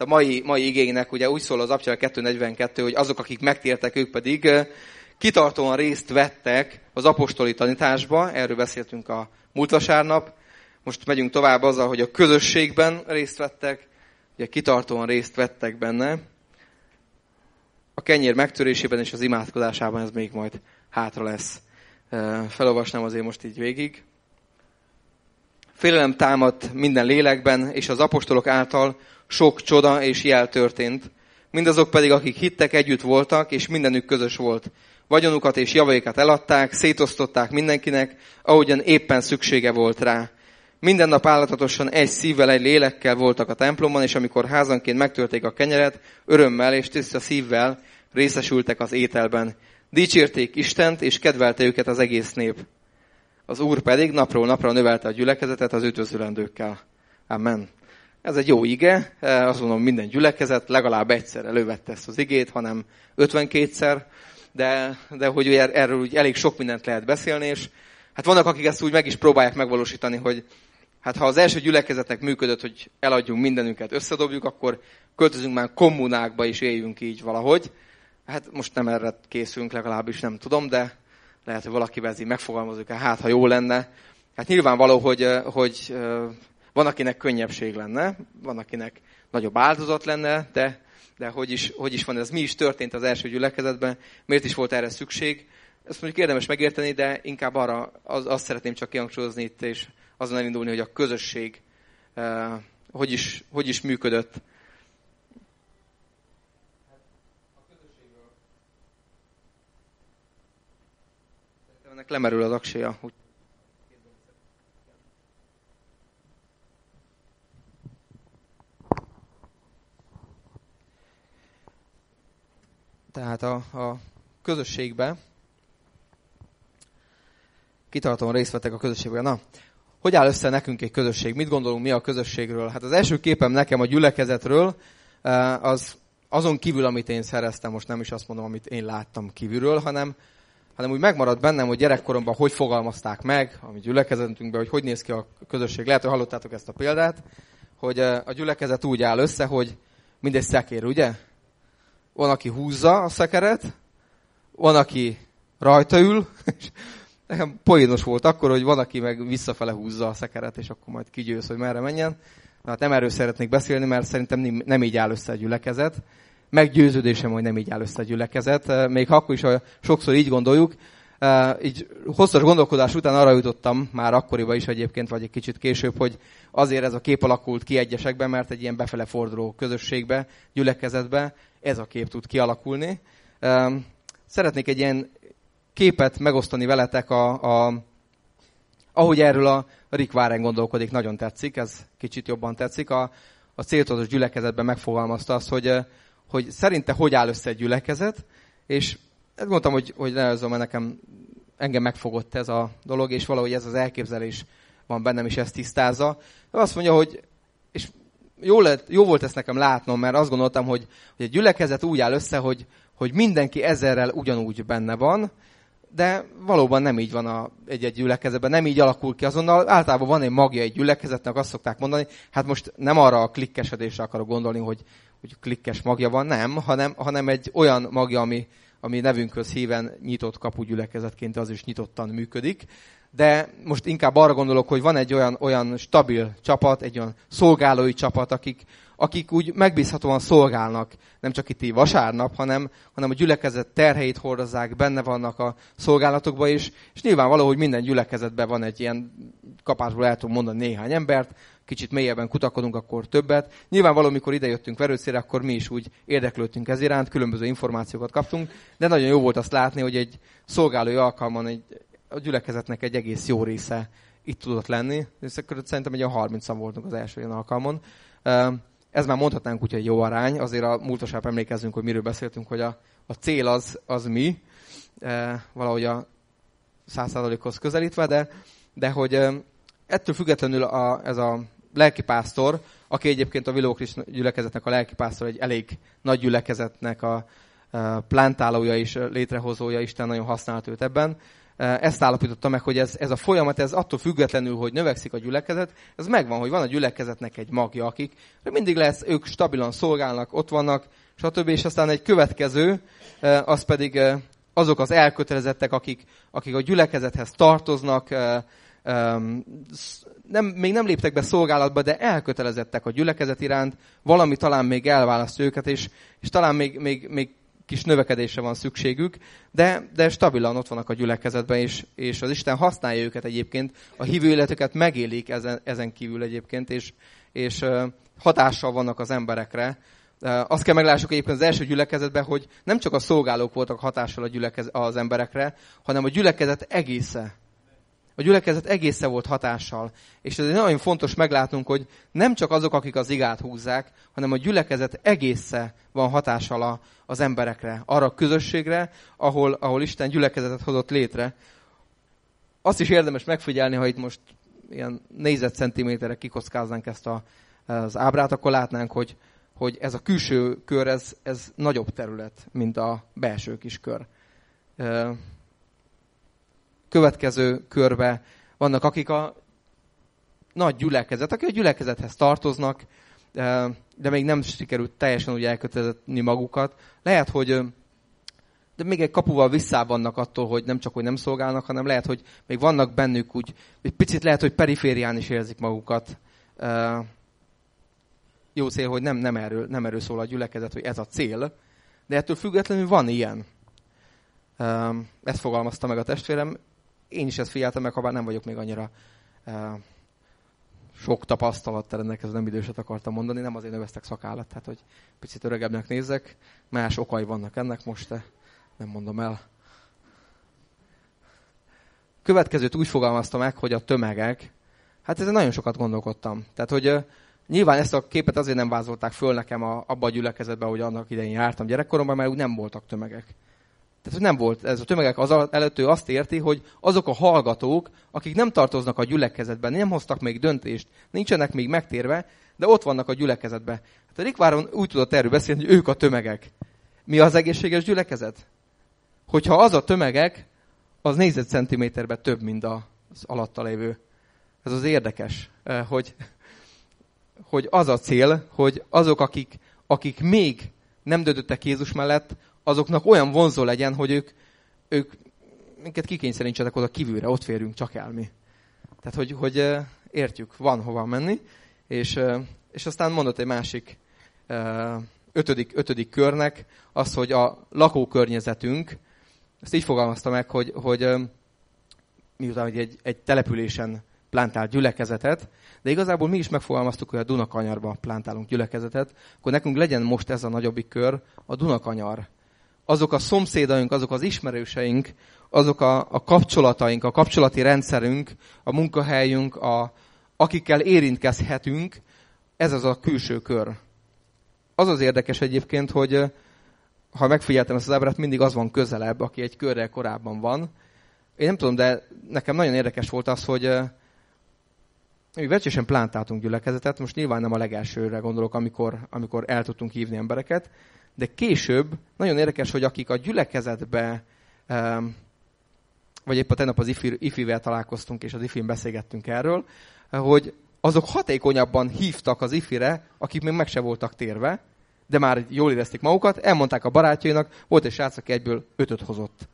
a mai, mai igénynek ugye úgy szól az Abcsel 242, hogy azok, akik megtértek, ők pedig kitartóan részt vettek az apostoli tanításba, erről beszéltünk a múlt vasárnap, most megyünk tovább azzal, hogy a közösségben részt vettek, ugye kitartóan részt vettek benne, a kenyér megtörésében és az imádkozásában ez még majd hátra lesz. Felolvasnám azért most így végig. Félelem támadt minden lélekben, és az apostolok által sok csoda és jel történt. Mindazok pedig, akik hittek, együtt voltak, és mindenük közös volt. Vagyonukat és javaikat eladták, szétosztották mindenkinek, ahogyan éppen szüksége volt rá. Minden nap állatatosan egy szívvel, egy lélekkel voltak a templomban, és amikor házanként megtörték a kenyeret, örömmel és tiszta szívvel részesültek az ételben. Dicsérték Istent, és kedvelte őket az egész nép. Az Úr pedig napról napra növelte a gyülekezetet az üdvözlendőkkel. Amen. Ez egy jó ige, azt mondom, minden gyülekezet legalább egyszer elővette ezt az igét, hanem 52-szer, de, de hogy erről úgy elég sok mindent lehet beszélni, és hát vannak, akik ezt úgy meg is próbálják megvalósítani, hogy hát ha az első gyülekezetnek működött, hogy eladjunk mindenünket, összedobjuk, akkor költözünk már kommunákba is éljünk így valahogy. Hát most nem erre készülünk, legalábbis nem tudom, de lehet, hogy valaki vezzi, megfogalmazunk hát ha jó lenne. Hát nyilvánvaló, hogy, hogy van, akinek könnyebbség lenne, van, akinek nagyobb áldozat lenne, de, de hogy, is, hogy is van ez, mi is történt az első gyülekezetben, miért is volt erre szükség. Ezt mondjuk érdemes megérteni, de inkább arra az, azt szeretném csak kihangsúlyozni itt, és azon elindulni, hogy a közösség uh, hogy, is, hogy is működött. ennek lemerül az akséja. Úgy Tehát a, a közösségbe kitartóan részt vettek a közösségben. Na, hogy áll össze nekünk egy közösség? Mit gondolunk mi a közösségről? Hát az első képem nekem a gyülekezetről, eh, az azon kívül, amit én szereztem, most nem is azt mondom, amit én láttam kívülről, hanem, hanem úgy megmaradt bennem, hogy gyerekkoromban hogy fogalmazták meg, a mi gyülekezetünkben, hogy hogy néz ki a közösség. Lehet, hogy hallottátok ezt a példát, hogy eh, a gyülekezet úgy áll össze, hogy mindegy szekér, ugye? Van, aki húzza a szekeret, van, aki rajta ül, és nekem poénos volt akkor, hogy van, aki meg visszafele húzza a szekeret, és akkor majd kigyőz, hogy merre menjen. Hát nem erről szeretnék beszélni, mert szerintem nem így áll össze a gyülekezet. Meggyőződésem, hogy nem így áll össze a gyülekezet. Még ha akkor is ha sokszor így gondoljuk, így hosszas gondolkodás után arra jutottam, már akkoriban is egyébként, vagy egy kicsit később, hogy azért ez a kép alakult ki egyesekben, mert egy ilyen befele forduló közösségbe, gyülekezetbe ez a kép tud kialakulni. Szeretnék egy ilyen képet megosztani veletek, a, a, ahogy erről a Rick Warren gondolkodik, nagyon tetszik, ez kicsit jobban tetszik. A, a céltudatos gyülekezetben megfogalmazta azt, hogy, hogy szerinte hogy áll össze egy gyülekezet, és ezt mondtam, hogy, hogy nevezom, mert nekem engem megfogott ez a dolog, és valahogy ez az elképzelés van bennem, is ezt tisztázza. Azt mondja, hogy, jó, lett, jó volt ezt nekem látnom, mert azt gondoltam, hogy, hogy a gyülekezet úgy áll össze, hogy, hogy mindenki ezerrel ugyanúgy benne van, de valóban nem így van egy-egy gyülekezetben, nem így alakul ki azonnal. Általában van egy magja egy gyülekezetnek, azt szokták mondani, hát most nem arra a klikkesedésre akarok gondolni, hogy, hogy klikkes magja van, nem, hanem, hanem egy olyan magja, ami, ami nevünkhöz híven nyitott kapu gyülekezetként az is nyitottan működik de most inkább arra gondolok, hogy van egy olyan, olyan stabil csapat, egy olyan szolgálói csapat, akik, akik úgy megbízhatóan szolgálnak, nem csak itt így vasárnap, hanem, hanem a gyülekezet terheit hordozzák, benne vannak a szolgálatokban is, és nyilvánvaló, hogy minden gyülekezetben van egy ilyen kapásból el tudom mondani néhány embert, kicsit mélyebben kutakodunk, akkor többet. Nyilvánvaló, mikor idejöttünk verőszére, akkor mi is úgy érdeklődtünk ez iránt, különböző információkat kaptunk, de nagyon jó volt azt látni, hogy egy szolgálói alkalman egy, a gyülekezetnek egy egész jó része itt tudott lenni. És szerintem egy a 30 voltunk az első ilyen alkalmon. Ez már mondhatnánk úgy, hogy jó arány. Azért a múltosában emlékezzünk, hogy miről beszéltünk, hogy a, a cél az, az mi, valahogy a százszázalékhoz közelítve, de, de hogy ettől függetlenül a, ez a lelkipásztor, aki egyébként a Viló gyülekezetnek a lelkipásztor, egy elég nagy gyülekezetnek a, a plantálója és létrehozója, Isten nagyon használt őt ebben, ezt állapította meg, hogy ez, ez a folyamat, ez attól függetlenül, hogy növekszik a gyülekezet, ez megvan, hogy van a gyülekezetnek egy magja, akik mindig lesz, ők stabilan szolgálnak, ott vannak, stb. És aztán egy következő, az pedig azok az elkötelezettek, akik, akik a gyülekezethez tartoznak, nem, még nem léptek be szolgálatba, de elkötelezettek a gyülekezet iránt, valami talán még elválaszt őket, és, és talán még, még, még kis növekedésre van szükségük, de, de stabilan ott vannak a gyülekezetben, és, és az Isten használja őket egyébként, a hívő életüket megélik ezen, ezen kívül egyébként, és, és hatással vannak az emberekre. Azt kell meglássuk egyébként az első gyülekezetben, hogy nem csak a szolgálók voltak hatással a gyülekez, az emberekre, hanem a gyülekezet egésze a gyülekezet egésze volt hatással. És ez nagyon fontos meglátnunk, hogy nem csak azok, akik az igát húzzák, hanem a gyülekezet egésze van hatással az emberekre, arra a közösségre, ahol, ahol Isten gyülekezetet hozott létre. Azt is érdemes megfigyelni, ha itt most ilyen négyzetcentiméterre kikockáznánk ezt a, az ábrát, akkor látnánk, hogy, hogy ez a külső kör, ez, ez nagyobb terület, mint a belső kis kör következő körbe vannak, akik a nagy gyülekezet, akik a gyülekezethez tartoznak, de még nem sikerült teljesen úgy elkötelezni magukat. Lehet, hogy de még egy kapuval vissza vannak attól, hogy nem csak, hogy nem szolgálnak, hanem lehet, hogy még vannak bennük úgy, egy picit lehet, hogy periférián is érzik magukat. Jó cél, hogy nem, nem, erről, nem erről szól a gyülekezet, hogy ez a cél, de ettől függetlenül van ilyen. Ezt fogalmazta meg a testvérem én is ezt figyeltem meg, ha bár nem vagyok még annyira uh, sok tapasztalattal rendelkező, nem időset akartam mondani, nem azért növeztek szakállat, tehát hogy picit öregebbnek nézek, más okai vannak ennek most, de nem mondom el. Következőt úgy fogalmaztam meg, hogy a tömegek, hát ezen nagyon sokat gondolkodtam. Tehát, hogy uh, nyilván ezt a képet azért nem vázolták föl nekem a, abba a gyülekezetbe, hogy annak idején jártam gyerekkoromban, mert úgy nem voltak tömegek. Tehát, hogy nem volt ez a tömegek az előtt, ő azt érti, hogy azok a hallgatók, akik nem tartoznak a gyülekezetben, nem hoztak még döntést, nincsenek még megtérve, de ott vannak a gyülekezetben. Hát a Rikváron úgy tudott erről beszélni, hogy ők a tömegek. Mi az egészséges gyülekezet? Hogyha az a tömegek, az négyzetcentiméterben több, mint az alatta lévő. Ez az érdekes, eh, hogy, hogy az a cél, hogy azok, akik, akik még nem döntöttek Jézus mellett, azoknak olyan vonzó legyen, hogy ők, ők minket kikényszerítsenek oda kívülre, ott férünk csak el mi. Tehát, hogy, hogy értjük, van hova menni, és, és aztán mondott egy másik ötödik, ötödik körnek az, hogy a lakókörnyezetünk, ezt így fogalmazta meg, hogy, hogy miután hogy egy, egy településen plántált gyülekezetet, de igazából mi is megfogalmaztuk, hogy a Dunakanyarban plántálunk gyülekezetet, akkor nekünk legyen most ez a nagyobbik kör, a Dunakanyar azok a szomszédaink, azok az ismerőseink, azok a, a kapcsolataink, a kapcsolati rendszerünk, a munkahelyünk, a, akikkel érintkezhetünk, ez az a külső kör. Az az érdekes egyébként, hogy ha megfigyeltem ezt az ábrát, mindig az van közelebb, aki egy körrel korábban van. Én nem tudom, de nekem nagyon érdekes volt az, hogy mi vecsősen plántáltunk gyülekezetet, most nyilván nem a legelsőre gondolok, amikor, amikor el tudtunk hívni embereket, de később nagyon érdekes, hogy akik a gyülekezetbe, vagy épp a tegnap az ifivel találkoztunk, és az ifin beszélgettünk erről, hogy azok hatékonyabban hívtak az ifire, akik még meg se voltak térve, de már jól érezték magukat, elmondták a barátjainak, volt egy srác, aki egyből ötöt hozott.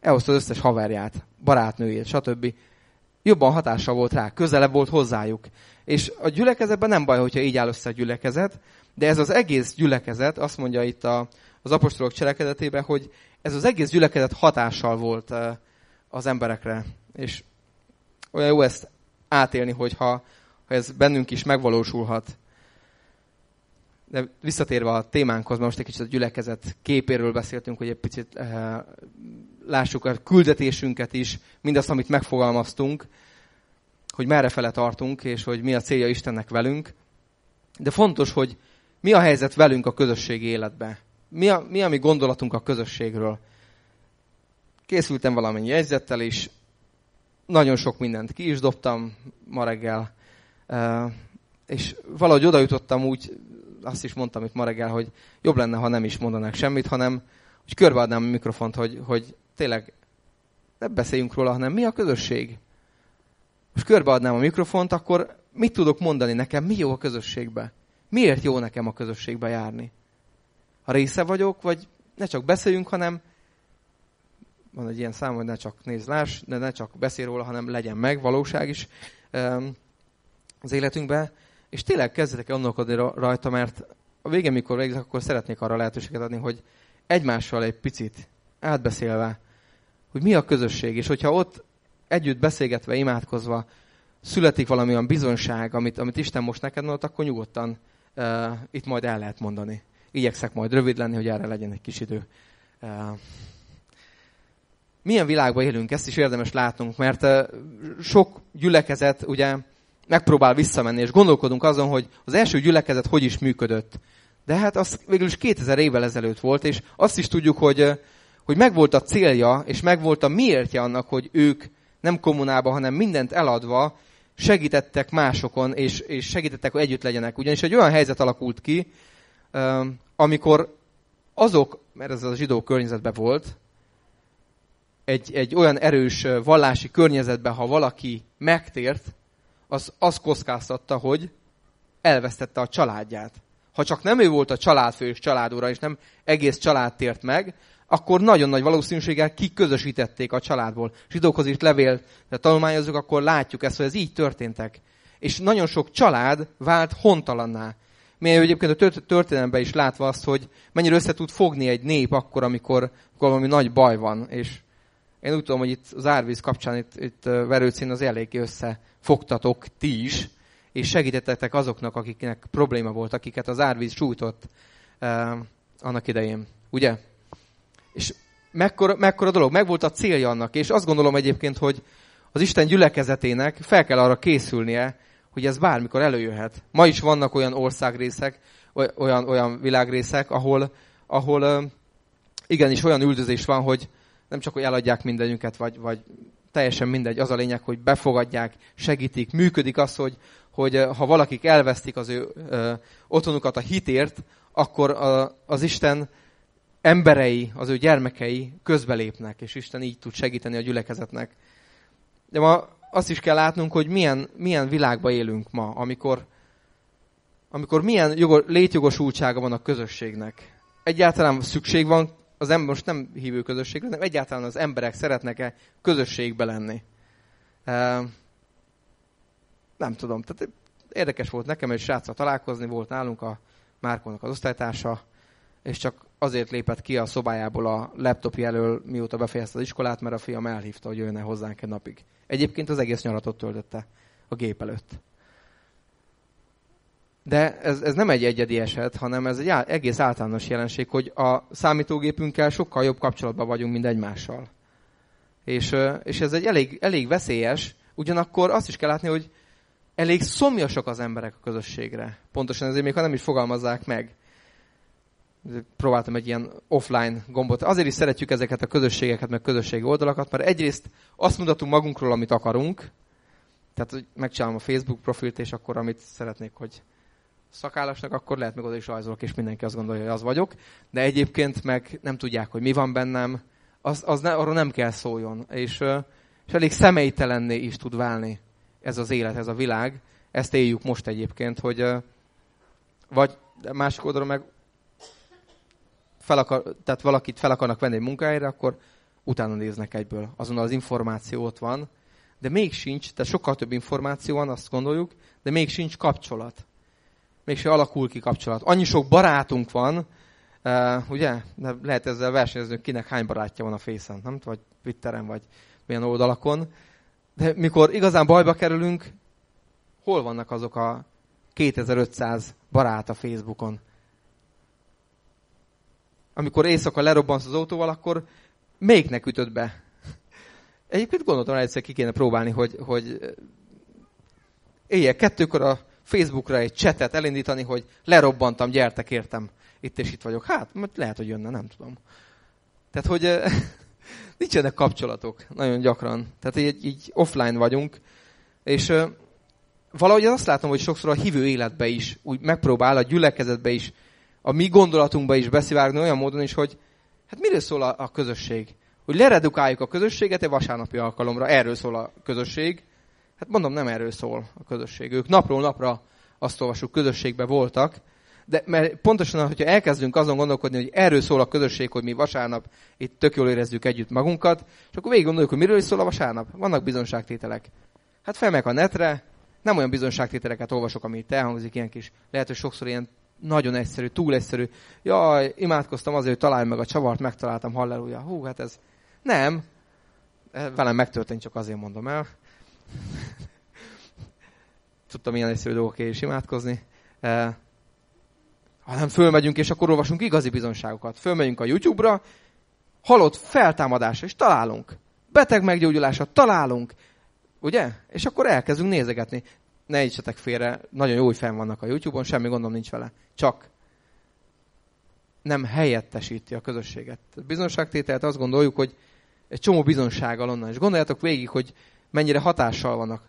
Elhozta az összes haverját, barátnőjét, stb. Jobban hatással volt rá, közelebb volt hozzájuk. És a gyülekezetben nem baj, hogyha így áll össze a gyülekezet, de ez az egész gyülekezet, azt mondja itt a, az apostolok cselekedetében, hogy ez az egész gyülekezet hatással volt eh, az emberekre. És olyan jó ezt átélni, hogyha ha ez bennünk is megvalósulhat. De visszatérve a témánkhoz, most egy kicsit a gyülekezet képéről beszéltünk, hogy egy picit eh, lássuk a küldetésünket is, mindazt, amit megfogalmaztunk, hogy merre fele tartunk, és hogy mi a célja Istennek velünk. De fontos, hogy mi a helyzet velünk a közösségi életben? Mi a, mi a mi gondolatunk a közösségről? Készültem valamennyi jegyzettel is, nagyon sok mindent ki is dobtam ma reggel, és valahogy oda jutottam úgy, azt is mondtam itt ma reggel, hogy jobb lenne, ha nem is mondanák semmit, hanem hogy körbeadnám a mikrofont, hogy, hogy tényleg ne beszéljünk róla, hanem mi a közösség? Most körbeadnám a mikrofont, akkor mit tudok mondani nekem, mi jó a közösségbe? Miért jó nekem a közösségbe járni? Ha része vagyok, vagy ne csak beszéljünk, hanem van egy ilyen szám, hogy ne csak nézd, láss, de ne csak beszél róla, hanem legyen meg, valóság is az életünkbe. És tényleg kezdetek gondolkodni rajta, mert a végén, mikor végzek, akkor szeretnék arra lehetőséget adni, hogy egymással egy picit átbeszélve, hogy mi a közösség, és hogyha ott együtt beszélgetve, imádkozva születik valamilyen bizonyság, amit, amit Isten most neked mondott, akkor nyugodtan uh, itt majd el lehet mondani. Igyekszek majd rövid lenni, hogy erre legyen egy kis idő. Uh, milyen világban élünk, ezt is érdemes látnunk, mert uh, sok gyülekezet ugye megpróbál visszamenni, és gondolkodunk azon, hogy az első gyülekezet hogy is működött. De hát az végül is 2000 évvel ezelőtt volt, és azt is tudjuk, hogy, hogy megvolt a célja, és megvolt a miértje annak, hogy ők nem kommunába, hanem mindent eladva segítettek másokon, és, és segítettek, hogy együtt legyenek. Ugyanis egy olyan helyzet alakult ki, amikor azok, mert ez a zsidó környezetben volt, egy, egy olyan erős vallási környezetben, ha valaki megtért, az azt kockáztatta, hogy elvesztette a családját. Ha csak nem ő volt a családfő és családúra, és nem egész család tért meg, akkor nagyon nagy valószínűséggel kiközösítették a családból. Zsidókhoz is levél, de tanulmányozzuk, akkor látjuk ezt, hogy ez így történtek. És nagyon sok család vált hontalanná. Milyen egyébként a történelemben is látva azt, hogy mennyire össze tud fogni egy nép akkor, amikor, amikor valami nagy baj van. És én úgy tudom, hogy itt az árvíz kapcsán itt, itt verőcín az eléggé összefogtatok ti is, és segítettetek azoknak, akiknek probléma volt, akiket az árvíz sújtott eh, annak idején. Ugye? És mekkora, mekkora dolog, meg volt a célja annak, és azt gondolom egyébként, hogy az Isten gyülekezetének fel kell arra készülnie, hogy ez bármikor előjöhet. Ma is vannak olyan országrészek, olyan, olyan világrészek, ahol, ahol igenis olyan üldözés van, hogy nem csak, hogy eladják mindenünket, vagy, vagy teljesen mindegy, az a lényeg, hogy befogadják, segítik, működik az, hogy, hogy ha valakik elvesztik az ő ö, otthonukat a hitért, akkor a, az Isten emberei, az ő gyermekei közbelépnek, és Isten így tud segíteni a gyülekezetnek. De ma azt is kell látnunk, hogy milyen, milyen világban élünk ma, amikor, amikor milyen jogos, létjogosultsága van a közösségnek. Egyáltalán szükség van, az ember most nem hívő közösségre, hanem egyáltalán az emberek szeretnek-e közösségbe lenni. E, nem tudom, tehát érdekes volt nekem egy sráccal találkozni, volt nálunk a Márkónak az osztálytársa, és csak azért lépett ki a szobájából a laptop elől, mióta befejezte az iskolát, mert a fiam elhívta, hogy jönne hozzánk egy napig. Egyébként az egész nyaratot töltötte a gép előtt. De ez, ez nem egy egyedi eset, hanem ez egy egész általános jelenség, hogy a számítógépünkkel sokkal jobb kapcsolatban vagyunk, mint egymással. És, és ez egy elég, elég veszélyes, ugyanakkor azt is kell látni, hogy elég szomjasak az emberek a közösségre. Pontosan ezért még ha nem is fogalmazzák meg próbáltam egy ilyen offline gombot. Azért is szeretjük ezeket a közösségeket, meg közösségi oldalakat, mert egyrészt azt mutatunk magunkról, amit akarunk, tehát hogy megcsinálom a Facebook profilt, és akkor amit szeretnék, hogy szakállasnak, akkor lehet meg oda is rajzolok, és mindenki azt gondolja, hogy az vagyok. De egyébként meg nem tudják, hogy mi van bennem, az, az ne, arról nem kell szóljon. És, és elég személytelenné is tud válni ez az élet, ez a világ. Ezt éljük most egyébként, hogy vagy másik oldalon meg fel akar, tehát valakit fel akarnak venni egy munkahelyre, akkor utána néznek egyből. Azonnal az információ ott van, de még sincs, tehát sokkal több információ van, azt gondoljuk, de még sincs kapcsolat. Még se alakul ki kapcsolat. Annyi sok barátunk van, uh, ugye? De lehet ezzel versenyezni, kinek hány barátja van a Face-en, nem? Vagy Twitteren, vagy milyen oldalakon. De mikor igazán bajba kerülünk, hol vannak azok a 2500 barát a Facebookon? Amikor éjszaka lerobbansz az autóval, akkor melyiknek ütött be? Egyébként gondoltam hogy egyszer ki kéne próbálni, hogy, hogy éjjel kettőkor a Facebookra egy csetet elindítani, hogy lerobbantam, gyertek, értem, itt és itt vagyok. Hát, lehet, hogy jönne, nem tudom. Tehát, hogy nincsenek kapcsolatok nagyon gyakran. Tehát így, így offline vagyunk, és valahogy azt látom, hogy sokszor a hívő életbe is úgy megpróbál, a gyülekezetbe is a mi gondolatunkba is beszivárgni olyan módon is, hogy hát miről szól a, a közösség? hogy leredukáljuk a közösséget egy vasárnapi alkalomra. Erről szól a közösség. Hát mondom, nem erről szól a közösség. Ők napról napra azt olvasjuk, közösségben voltak, de mert pontosan, hogyha elkezdünk azon gondolkodni, hogy erről szól a közösség, hogy mi vasárnap itt tök jól érezzük együtt magunkat, és akkor végig gondoljuk, hogy miről is szól a vasárnap. Vannak bizonságtételek. Hát felmek a netre, nem olyan bizonságtételeket olvasok, ami itt elhangzik, ilyen kis, lehet, hogy sokszor ilyen nagyon egyszerű, túl egyszerű. Jaj, imádkoztam azért, hogy találj meg a csavart, megtaláltam, halleluja. Hú, hát ez nem. Velem megtörtént, csak azért mondom el. Tudtam ilyen egyszerű dolgokért is imádkozni hanem fölmegyünk, és akkor olvasunk igazi bizonságokat. Fölmegyünk a YouTube-ra, halott feltámadásra, és találunk. Beteg meggyógyulása, találunk. Ugye? És akkor elkezdünk nézegetni. Ne ígysetek félre, nagyon jó, hogy fenn vannak a YouTube-on, semmi gondom nincs vele. Csak nem helyettesíti a közösséget. A bizonságtételt azt gondoljuk, hogy egy csomó bizonsággal onnan. És gondoljátok végig, hogy mennyire hatással vannak.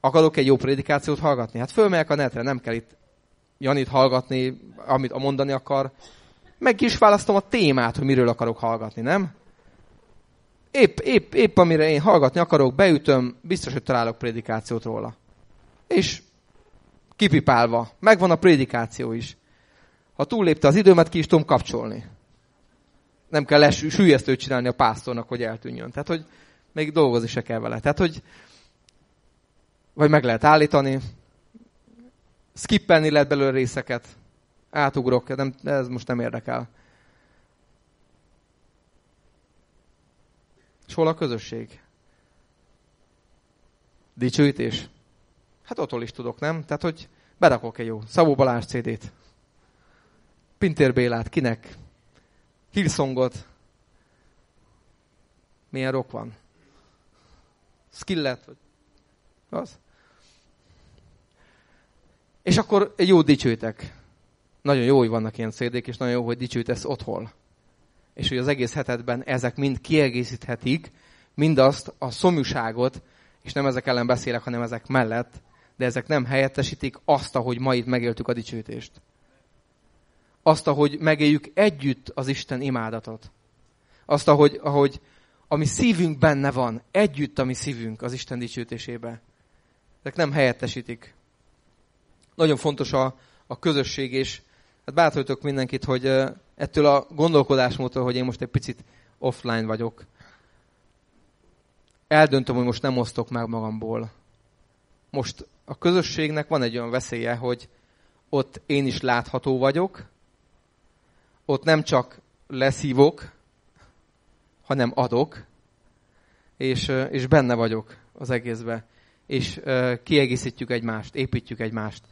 Akarok egy jó prédikációt hallgatni? Hát fölmegyek a netre, nem kell itt Janit hallgatni, amit a mondani akar. Meg is választom a témát, hogy miről akarok hallgatni, nem? Épp, épp, épp amire én hallgatni akarok, beütöm, biztos, hogy találok prédikációt róla. És kipipálva, megvan a prédikáció is. Ha túllépte az időmet, ki is tudom kapcsolni. Nem kell sűjesztőt csinálni a pásztornak, hogy eltűnjön. Tehát, hogy még dolgozni se kell vele. Tehát, hogy vagy meg lehet állítani, skippelni lehet belőle részeket. Átugrok, nem, ez most nem érdekel. És hol a közösség? Dicsőítés? Hát ottól is tudok, nem? Tehát, hogy berakok egy jó Szabó Balázs CD-t. Pintér Bélát, kinek? Hillsongot. Milyen rock van? Skillet? Az? És akkor egy jó dicsőtek. Nagyon jó, hogy vannak ilyen szédék, és nagyon jó, hogy dicsőtesz otthon. És hogy az egész hetedben ezek mind kiegészíthetik mindazt a szomjúságot, és nem ezek ellen beszélek, hanem ezek mellett, de ezek nem helyettesítik azt, ahogy ma itt megéltük a dicsőítést. Azt, ahogy megéljük együtt az Isten imádatot. Azt, ahogy, ahogy ami szívünk benne van, együtt a mi szívünk az Isten dicsőítésébe. Ezek nem helyettesítik nagyon fontos a, a közösség, és hát bátorítok mindenkit, hogy ettől a gondolkodásmódtól, hogy én most egy picit offline vagyok, eldöntöm, hogy most nem osztok meg magamból. Most a közösségnek van egy olyan veszélye, hogy ott én is látható vagyok, ott nem csak leszívok, hanem adok, és, és benne vagyok az egészbe. És kiegészítjük egymást, építjük egymást.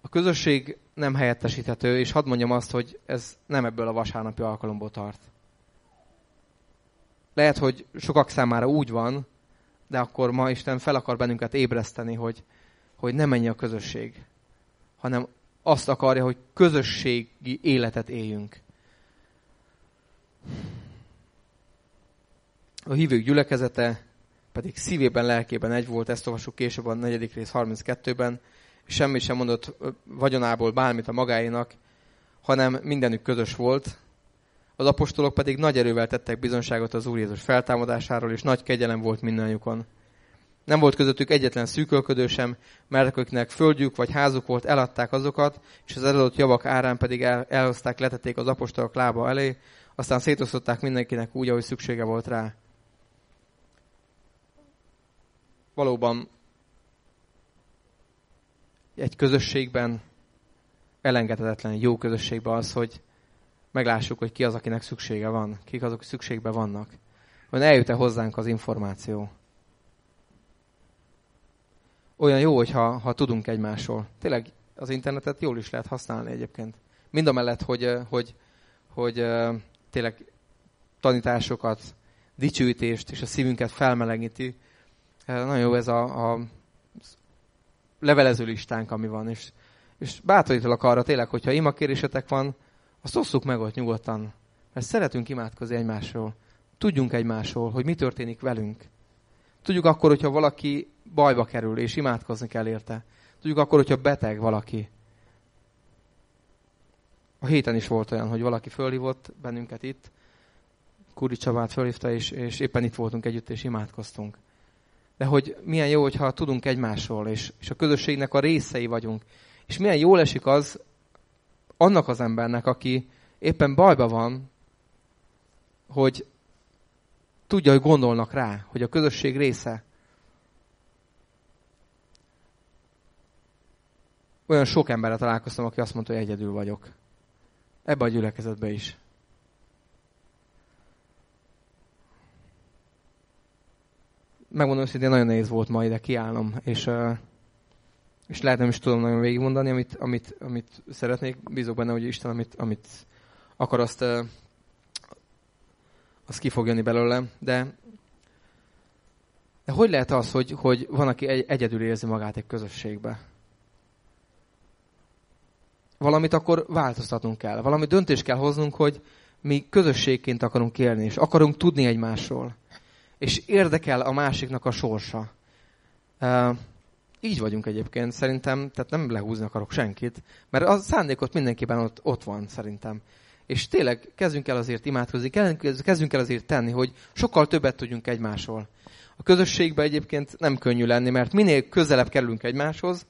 A közösség nem helyettesíthető, és hadd mondjam azt, hogy ez nem ebből a vasárnapi alkalomból tart. Lehet, hogy sokak számára úgy van, de akkor ma Isten fel akar bennünket ébreszteni, hogy, hogy ne menj a közösség, hanem azt akarja, hogy közösségi életet éljünk. A hívők gyülekezete pedig szívében, lelkében egy volt, ezt olvasjuk később a negyedik rész 32-ben, semmit sem mondott vagyonából bármit a magáénak, hanem mindenük közös volt. Az apostolok pedig nagy erővel tettek bizonságot az Úr Jézus feltámadásáról, és nagy kegyelem volt mindannyiukon. Nem volt közöttük egyetlen szűkölködő sem, mert akiknek földjük vagy házuk volt, eladták azokat, és az eladott javak árán pedig el, elhozták, letették az apostolok lába elé, aztán szétosztották mindenkinek úgy, ahogy szüksége volt rá. Valóban egy közösségben elengedhetetlen, jó közösségben az, hogy meglássuk, hogy ki az, akinek szüksége van, kik azok, akik szükségben vannak. Hogy eljut-e hozzánk az információ. Olyan jó, hogyha ha tudunk egymásról. Tényleg az internetet jól is lehet használni egyébként. Mind a mellett, hogy, hogy, hogy tényleg tanításokat, dicsőítést és a szívünket felmelegíti. Nagyon jó ez a, a levelező listánk, ami van, és, és bátorítalak arra tényleg, hogyha imakérésetek van, azt osszuk meg ott nyugodtan. Mert szeretünk imádkozni egymásról. Tudjunk egymásról, hogy mi történik velünk. Tudjuk akkor, hogyha valaki bajba kerül, és imádkozni kell érte. Tudjuk akkor, hogyha beteg valaki. A héten is volt olyan, hogy valaki fölhívott bennünket itt. Kuri Csabát fölhívta, és, és éppen itt voltunk együtt, és imádkoztunk. De hogy milyen jó, hogyha tudunk egymásról, és, és a közösségnek a részei vagyunk. És milyen jól esik az annak az embernek, aki éppen bajba van, hogy tudja, hogy gondolnak rá, hogy a közösség része. Olyan sok emberre találkoztam, aki azt mondta, hogy egyedül vagyok. Ebbe a gyülekezetbe is. Megmondom hogy nagyon nehéz volt ma ide kiállnom, és, és lehet nem is tudom nagyon végigmondani, amit, amit, amit szeretnék. Bízok benne, hogy Isten, amit, amit akar, azt, az ki fog jönni belőle, de, de hogy lehet az, hogy, hogy van, aki egy, egyedül érzi magát egy közösségbe? Valamit akkor változtatnunk kell. Valami döntést kell hoznunk, hogy mi közösségként akarunk élni, és akarunk tudni egymásról. És érdekel a másiknak a sorsa. Így vagyunk egyébként, szerintem, tehát nem lehúzni akarok senkit, mert a szándékot mindenképpen ott, ott van, szerintem. És tényleg kezdjünk el azért imádkozni, kezdjünk el azért tenni, hogy sokkal többet tudjunk egymásról. A közösségben egyébként nem könnyű lenni, mert minél közelebb kerülünk egymáshoz,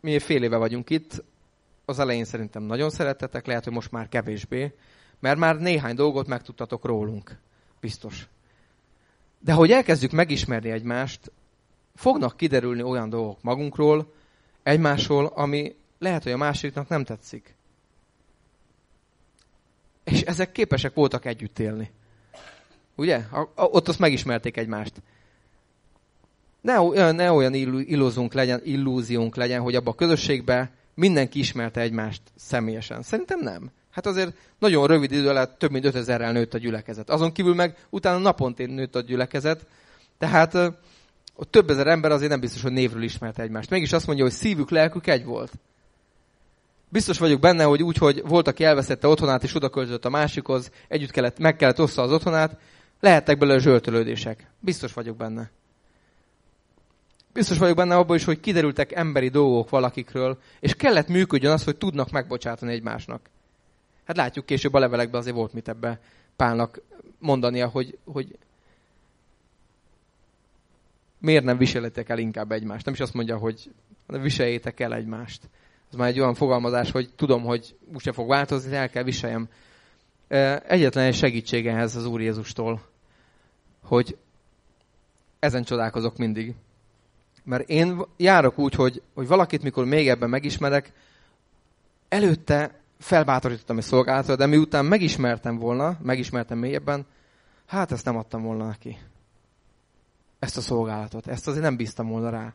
mi fél éve vagyunk itt, az elején szerintem nagyon szerettetek, lehet, hogy most már kevésbé, mert már néhány dolgot megtudtatok rólunk. Biztos. De hogy elkezdjük megismerni egymást, fognak kiderülni olyan dolgok magunkról, egymásról, ami lehet, hogy a másiknak nem tetszik. És ezek képesek voltak együtt élni. Ugye? A, a, ott azt megismerték egymást. Ne, olyan, ne olyan illúzunk legyen, illúziónk legyen, hogy abban a közösségben mindenki ismerte egymást személyesen. Szerintem nem. Hát azért nagyon rövid idő alatt több mint 5000-rel nőtt a gyülekezet. Azon kívül meg utána naponként nőtt a gyülekezet. Tehát ott több ezer ember azért nem biztos, hogy névről ismerte egymást. Mégis azt mondja, hogy szívük, lelkük egy volt. Biztos vagyok benne, hogy úgy, hogy volt, aki elveszette otthonát, és oda költözött a másikhoz, együtt kellett, meg kellett ossza az otthonát, lehettek belőle zsöltölődések. Biztos vagyok benne. Biztos vagyok benne abban is, hogy kiderültek emberi dolgok valakikről, és kellett működjön az, hogy tudnak megbocsátani egymásnak. Hát látjuk később a levelekben azért volt mit ebbe Pálnak mondania, hogy, hogy miért nem viseletek el inkább egymást. Nem is azt mondja, hogy viseljétek el egymást. Ez már egy olyan fogalmazás, hogy tudom, hogy úgyse fog változni, el kell viseljem. Egyetlen egy segítség ehhez az Úr Jézustól, hogy ezen csodálkozok mindig. Mert én járok úgy, hogy, hogy valakit, mikor még ebben megismerek, előtte felbátorítottam egy szolgálatra, de miután megismertem volna, megismertem mélyebben, hát ezt nem adtam volna neki. Ezt a szolgálatot. Ezt azért nem bíztam volna rá.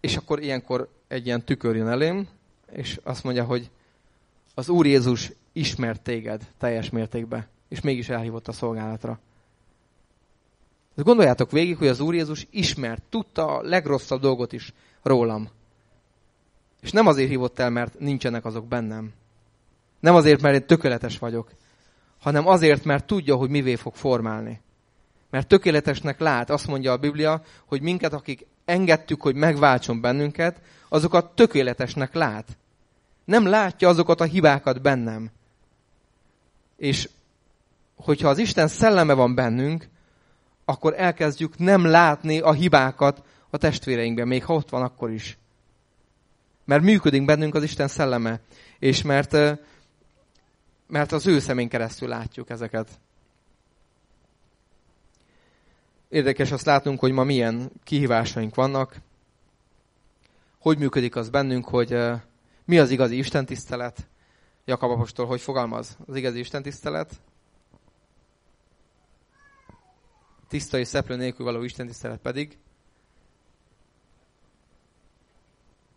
És akkor ilyenkor egy ilyen tükör jön elém, és azt mondja, hogy az Úr Jézus ismert téged teljes mértékben, és mégis elhívott a szolgálatra. De gondoljátok végig, hogy az Úr Jézus ismert, tudta a legrosszabb dolgot is rólam. És nem azért hívott el, mert nincsenek azok bennem. Nem azért, mert én tökéletes vagyok, hanem azért, mert tudja, hogy mivé fog formálni. Mert tökéletesnek lát, azt mondja a Biblia, hogy minket, akik engedtük, hogy megváltson bennünket, azokat tökéletesnek lát. Nem látja azokat a hibákat bennem. És hogyha az Isten szelleme van bennünk, akkor elkezdjük nem látni a hibákat a testvéreinkben, még ha ott van akkor is. Mert működik bennünk az Isten szelleme, és mert, mert az ő szemén keresztül látjuk ezeket. Érdekes azt látnunk, hogy ma milyen kihívásaink vannak, hogy működik az bennünk, hogy mi az igazi Isten tisztelet. Jakab apostol hogy fogalmaz? Az igazi Isten tisztelet? Tiszta és szeplő nélkül való Isten tisztelet pedig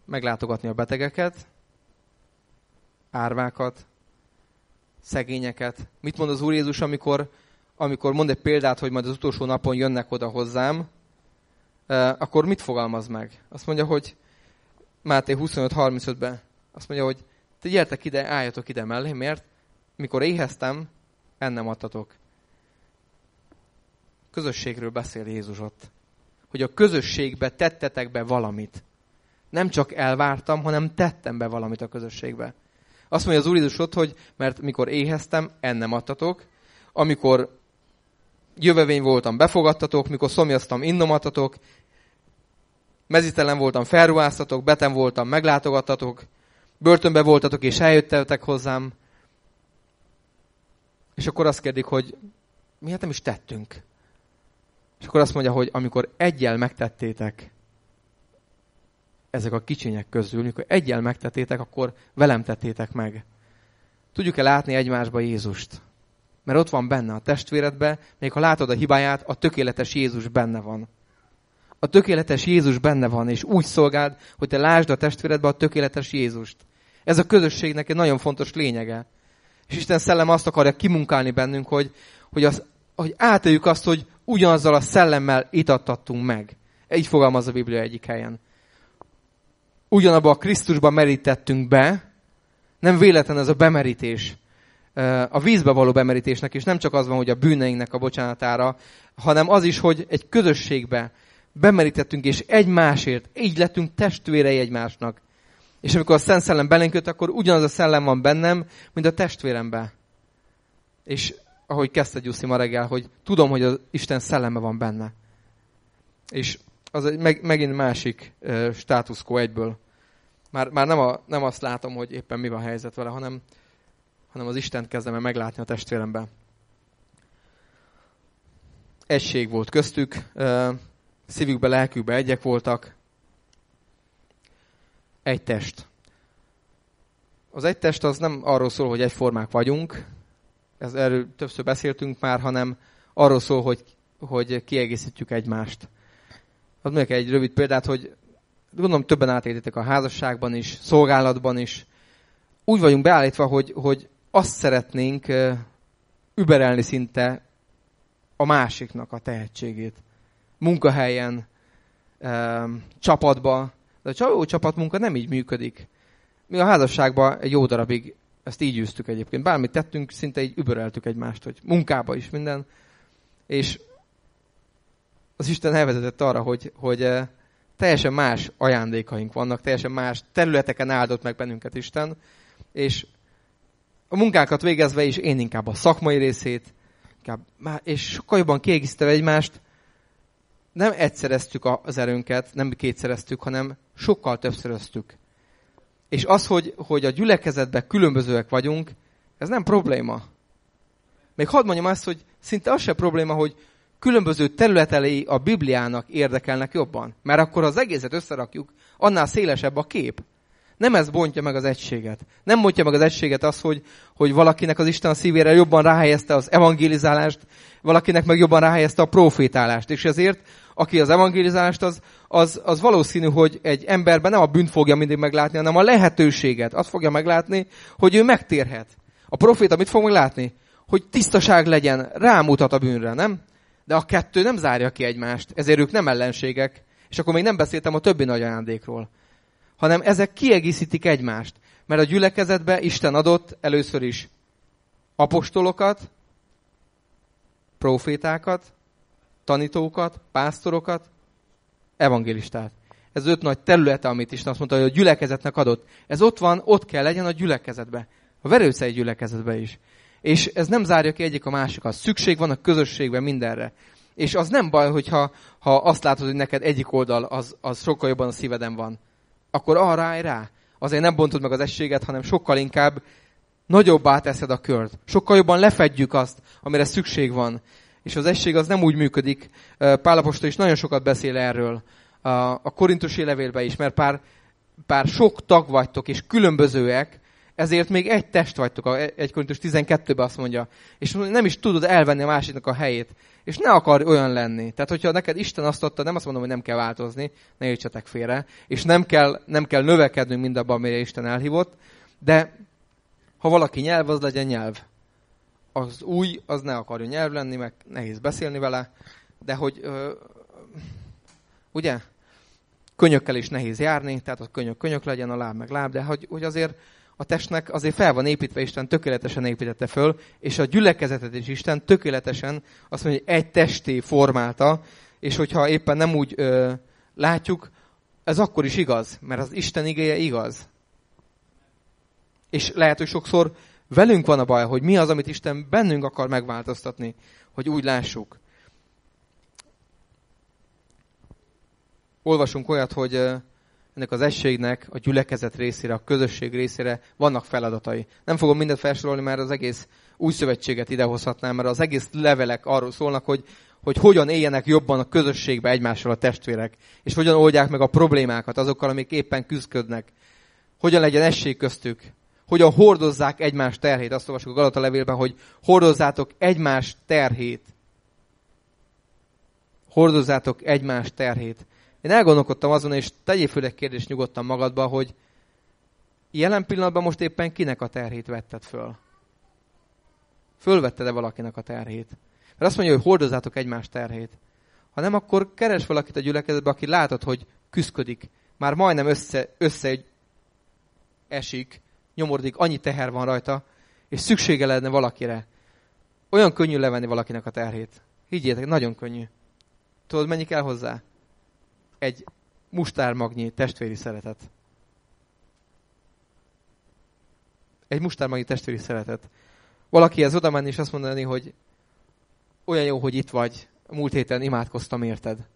meglátogatni a betegeket, árvákat, szegényeket. Mit mond az Úr Jézus, amikor amikor mond egy példát, hogy majd az utolsó napon jönnek oda hozzám, akkor mit fogalmaz meg? Azt mondja, hogy Máté 25-35-ben azt mondja, hogy te gyertek ide, álljatok ide mellé, miért? Mikor éheztem, ennem adtatok. Közösségről beszél Jézus ott. Hogy a közösségbe tettetek be valamit. Nem csak elvártam, hanem tettem be valamit a közösségbe. Azt mondja az Úr Jézus ott, hogy mert mikor éheztem, ennem adtatok, amikor jövevény voltam, befogadtatok, mikor szomjaztam, innom adtatok, mezítelen voltam, felruháztatok, betem voltam, meglátogattatok, börtönbe voltatok és eljöttetek hozzám. És akkor azt kérdik, hogy miért nem is tettünk? És akkor azt mondja, hogy amikor egyel megtettétek, ezek a kicsinyek közül, amikor egyel megtettétek, akkor velem tettétek meg. Tudjuk-e látni egymásba Jézust? Mert ott van benne a testvéredbe, még ha látod a hibáját, a tökéletes Jézus benne van. A tökéletes Jézus benne van, és úgy szolgáld, hogy te lásd a testvéredbe a tökéletes Jézust. Ez a közösségnek egy nagyon fontos lényege. És Isten szellem azt akarja kimunkálni bennünk, hogy, hogy, az, hogy átéljük azt, hogy ugyanazzal a szellemmel itattattunk meg. Így fogalmaz a Biblia egyik helyen. Ugyanabba a Krisztusban merítettünk be, nem véletlen ez a bemerítés. A vízbe való bemerítésnek is nem csak az van, hogy a bűneinknek a bocsánatára, hanem az is, hogy egy közösségbe bemerítettünk, és egymásért, így lettünk testvérei egymásnak. És amikor a Szent Szellem belénk akkor ugyanaz a szellem van bennem, mint a testvéremben. És ahogy kezdte Gyuszi ma reggel, hogy tudom, hogy az Isten szelleme van benne. És az egy, meg, megint másik uh, státuszkó egyből. Már, már nem, a, nem azt látom, hogy éppen mi van a helyzet vele, hanem, hanem az Istent kezdem el meglátni a testvéremben. Egység volt köztük, szívükbe, lelkükbe egyek voltak, egy test. Az egy test az nem arról szól, hogy egyformák vagyunk, ez, erről többször beszéltünk már, hanem arról szól, hogy, hogy kiegészítjük egymást. Az mondjuk egy rövid példát, hogy gondolom többen átéltétek a házasságban is, szolgálatban is. Úgy vagyunk beállítva, hogy, hogy azt szeretnénk überelni szinte a másiknak a tehetségét. Munkahelyen, csapatba, de a jó csapatmunka nem így működik. Mi a házasságban egy jó darabig ezt így űztük egyébként. Bármit tettünk, szinte így übereltük egymást, hogy munkába is minden. És az Isten elvezetett arra, hogy, hogy teljesen más ajándékaink vannak, teljesen más területeken áldott meg bennünket Isten, és a munkákat végezve is én inkább a szakmai részét, inkább, és sokkal jobban kiegészítve egymást, nem egyszereztük az erőnket, nem kétszereztük, hanem sokkal többszöröztük. És az, hogy, hogy a gyülekezetben különbözőek vagyunk, ez nem probléma. Még hadd mondjam azt, hogy szinte az se probléma, hogy különböző területelei a Bibliának érdekelnek jobban. Mert akkor az egészet összerakjuk, annál szélesebb a kép. Nem ez bontja meg az egységet. Nem bontja meg az egységet az, hogy, hogy valakinek az Isten szívére jobban ráhelyezte az evangelizálást, valakinek meg jobban ráhelyezte a profétálást. És ezért aki az evangelizálást, az, az, az valószínű, hogy egy emberben nem a bűnt fogja mindig meglátni, hanem a lehetőséget. Azt fogja meglátni, hogy ő megtérhet. A proféta mit fog meglátni? Hogy tisztaság legyen, rámutat a bűnre, nem? De a kettő nem zárja ki egymást, ezért ők nem ellenségek. És akkor még nem beszéltem a többi nagy ajándékról. Hanem ezek kiegészítik egymást. Mert a gyülekezetbe Isten adott először is apostolokat, profétákat, tanítókat, pásztorokat, evangélistát. Ez öt nagy területe, amit Isten azt mondta, hogy a gyülekezetnek adott. Ez ott van, ott kell legyen a gyülekezetbe. A verőszei gyülekezetbe is. És ez nem zárja ki egyik a másikat. Szükség van a közösségben mindenre. És az nem baj, hogyha ha azt látod, hogy neked egyik oldal az, az sokkal jobban a szíveden van. Akkor arra állj rá. Azért nem bontod meg az ességet, hanem sokkal inkább nagyobbá teszed a kört. Sokkal jobban lefedjük azt, amire szükség van. És az egység az nem úgy működik. Pálapostól is nagyon sokat beszél erről. A korintusi levélben is, mert pár, pár sok tag vagytok, és különbözőek, ezért még egy test vagytok, egy Korintus 12-ben azt mondja. És nem is tudod elvenni a másiknak a helyét. És ne akar olyan lenni. Tehát, hogyha neked Isten azt adta, nem azt mondom, hogy nem kell változni, ne értsetek félre, és nem kell, nem kell növekednünk mindabban, amire Isten elhívott, de ha valaki nyelv, az legyen nyelv. Az új, az ne akarja nyelv lenni, meg nehéz beszélni vele, de hogy ö, ugye, könyökkel is nehéz járni, tehát a könyök könyök legyen, a láb meg láb, de hogy, hogy azért a testnek azért fel van építve, Isten tökéletesen építette föl, és a gyülekezetet is Isten tökéletesen azt mondja, hogy egy testé formálta, és hogyha éppen nem úgy ö, látjuk, ez akkor is igaz, mert az Isten igéje igaz. És lehet, hogy sokszor velünk van a baj, hogy mi az, amit Isten bennünk akar megváltoztatni, hogy úgy lássuk. Olvasunk olyat, hogy ennek az egységnek, a gyülekezet részére, a közösség részére vannak feladatai. Nem fogom mindent felsorolni, mert az egész új szövetséget idehozhatnám, mert az egész levelek arról szólnak, hogy, hogy hogyan éljenek jobban a közösségbe egymással a testvérek, és hogyan oldják meg a problémákat azokkal, amik éppen küzdködnek. Hogyan legyen esség köztük, hogyan hordozzák egymás terhét. Azt olvasjuk a Galata levélben, hogy hordozzátok egymás terhét. Hordozzátok egymás terhét. Én elgondolkodtam azon, és tegyél föl egy kérdést nyugodtan magadba, hogy jelen pillanatban most éppen kinek a terhét vetted föl? Fölvetted-e valakinek a terhét? Mert azt mondja, hogy hordozzátok egymás terhét. Ha nem, akkor keres valakit a gyülekezetbe, aki látod, hogy küszködik. Már majdnem össze, össze esik, nyomordik, annyi teher van rajta, és szüksége lenne valakire. Olyan könnyű levenni valakinek a terhét. Higgyétek, nagyon könnyű. Tudod, mennyi kell hozzá? Egy mustármagnyi testvéri szeretet. Egy mustármagnyi testvéri szeretet. Valakihez oda menni és azt mondani, hogy olyan jó, hogy itt vagy. Múlt héten imádkoztam érted.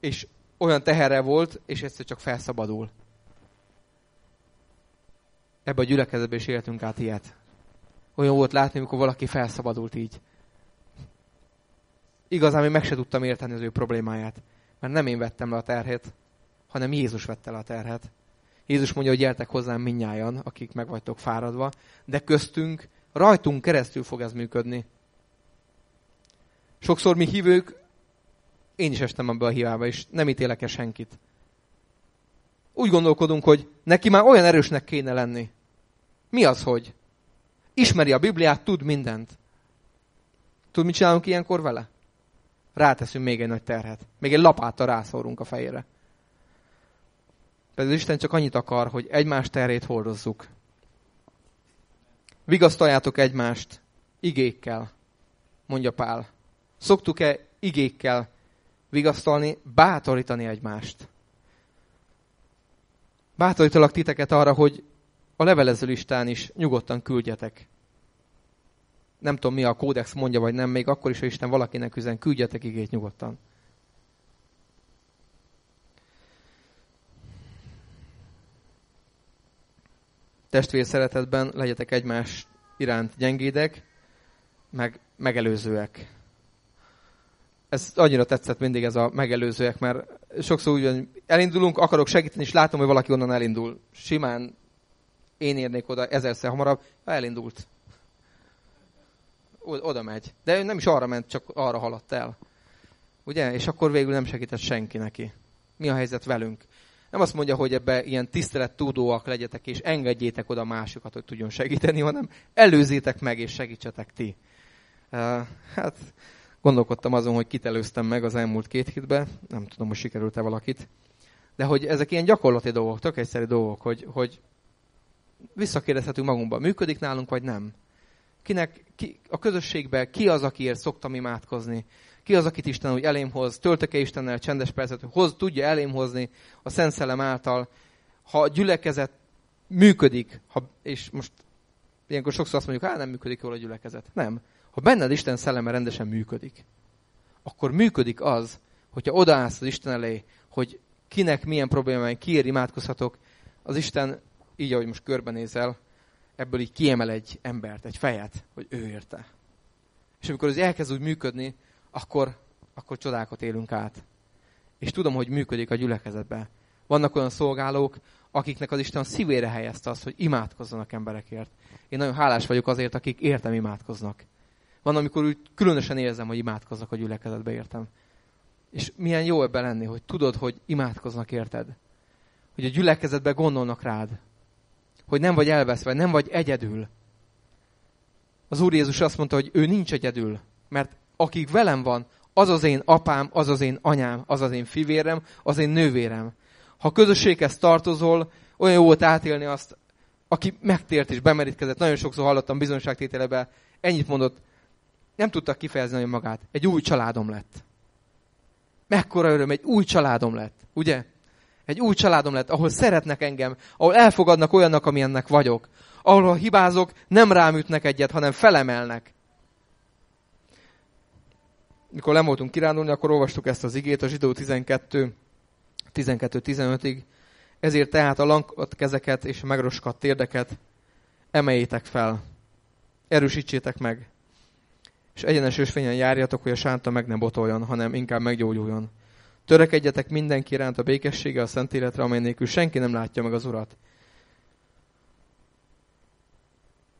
És olyan teherre volt, és egyszer csak felszabadul. Ebbe a gyülekezetbe is éltünk át ilyet. Olyan volt látni, amikor valaki felszabadult így. Igazán még meg se tudtam érteni az ő problémáját. Mert nem én vettem le a terhet, hanem Jézus vette le a terhet. Jézus mondja, hogy gyertek hozzám minnyájan, akik meg vagytok fáradva, de köztünk, rajtunk keresztül fog ez működni. Sokszor mi hívők én is estem ebbe a hibába, és nem ítélek -e senkit. Úgy gondolkodunk, hogy neki már olyan erősnek kéne lenni. Mi az, hogy? Ismeri a Bibliát, tud mindent. Tud, mit csinálunk ilyenkor vele? Ráteszünk még egy nagy terhet. Még egy lapáttal rászórunk a fejére. Pedig Isten csak annyit akar, hogy egymás terét hordozzuk. Vigasztaljátok egymást igékkel, mondja Pál. Szoktuk-e igékkel vigasztalni, bátorítani egymást. Bátorítalak titeket arra, hogy a levelező listán is nyugodtan küldjetek. Nem tudom, mi a kódex mondja, vagy nem, még akkor is, ha Isten valakinek üzen, küldjetek igét nyugodtan. Testvér szeretetben legyetek egymás iránt gyengédek, meg megelőzőek ez annyira tetszett mindig ez a megelőzőek, mert sokszor úgy hogy elindulunk, akarok segíteni, és látom, hogy valaki onnan elindul. Simán én érnék oda ezerszer hamarabb, ha elindult. Oda megy. De ő nem is arra ment, csak arra haladt el. Ugye? És akkor végül nem segített senki neki. Mi a helyzet velünk? Nem azt mondja, hogy ebbe ilyen tisztelet tudóak legyetek, és engedjétek oda másokat, hogy tudjon segíteni, hanem előzzétek meg, és segítsetek ti. Uh, hát Gondolkodtam azon, hogy kit előztem meg az elmúlt két hétben, nem tudom, hogy sikerült-e valakit. De hogy ezek ilyen gyakorlati dolgok, tök egyszerű dolgok, hogy, hogy visszakérdezhetünk magunkban, működik nálunk, vagy nem. Kinek, ki, a közösségben ki az, akiért szoktam imádkozni? Ki az, akit Isten úgy elém hoz? Töltök-e Istennel csendes percet, hoz, tudja elém hozni a Szent Szellem által? Ha a gyülekezet működik, ha, és most ilyenkor sokszor azt mondjuk, hát nem működik jól a gyülekezet. Nem. Ha benned Isten szelleme rendesen működik, akkor működik az, hogyha odaállsz az Isten elé, hogy kinek milyen problémája, kiért imádkozhatok, az Isten, így ahogy most körbenézel, ebből így kiemel egy embert, egy fejet, hogy ő érte. És amikor ez elkezd úgy működni, akkor, akkor csodákat élünk át. És tudom, hogy működik a gyülekezetben. Vannak olyan szolgálók, akiknek az Isten szívére helyezte azt, hogy imádkozzanak emberekért. Én nagyon hálás vagyok azért, akik értem imádkoznak. Van, amikor úgy különösen érzem, hogy imádkoznak a gyülekezetbe értem. És milyen jó ebben lenni, hogy tudod, hogy imádkoznak érted. Hogy a gyülekezetbe gondolnak rád. Hogy nem vagy elveszve, nem vagy egyedül. Az Úr Jézus azt mondta, hogy ő nincs egyedül. Mert akik velem van, az az én apám, az az én anyám, az az én fivérem, az én nővérem. Ha közösséghez tartozol, olyan jó volt átélni azt, aki megtért és bemerítkezett. Nagyon sokszor hallottam bizonyságtételebe, ennyit mondott, nem tudta kifejezni magát. Egy új családom lett. Mekkora öröm, egy új családom lett. Ugye? Egy új családom lett, ahol szeretnek engem, ahol elfogadnak olyannak, amilyennek vagyok. Ahol ha hibázok, nem rám ütnek egyet, hanem felemelnek. Mikor nem voltunk kirándulni, akkor olvastuk ezt az igét, a zsidó 12, 12-15-ig. Ezért tehát a lankat kezeket és a megroskadt térdeket emeljétek fel. Erősítsétek meg. És egyenes ösvényen járjatok, hogy a sánta meg nem botoljon, hanem inkább meggyógyuljon. Törekedjetek mindenki iránt a békessége, a szent életre, amely nélkül senki nem látja meg az Urat.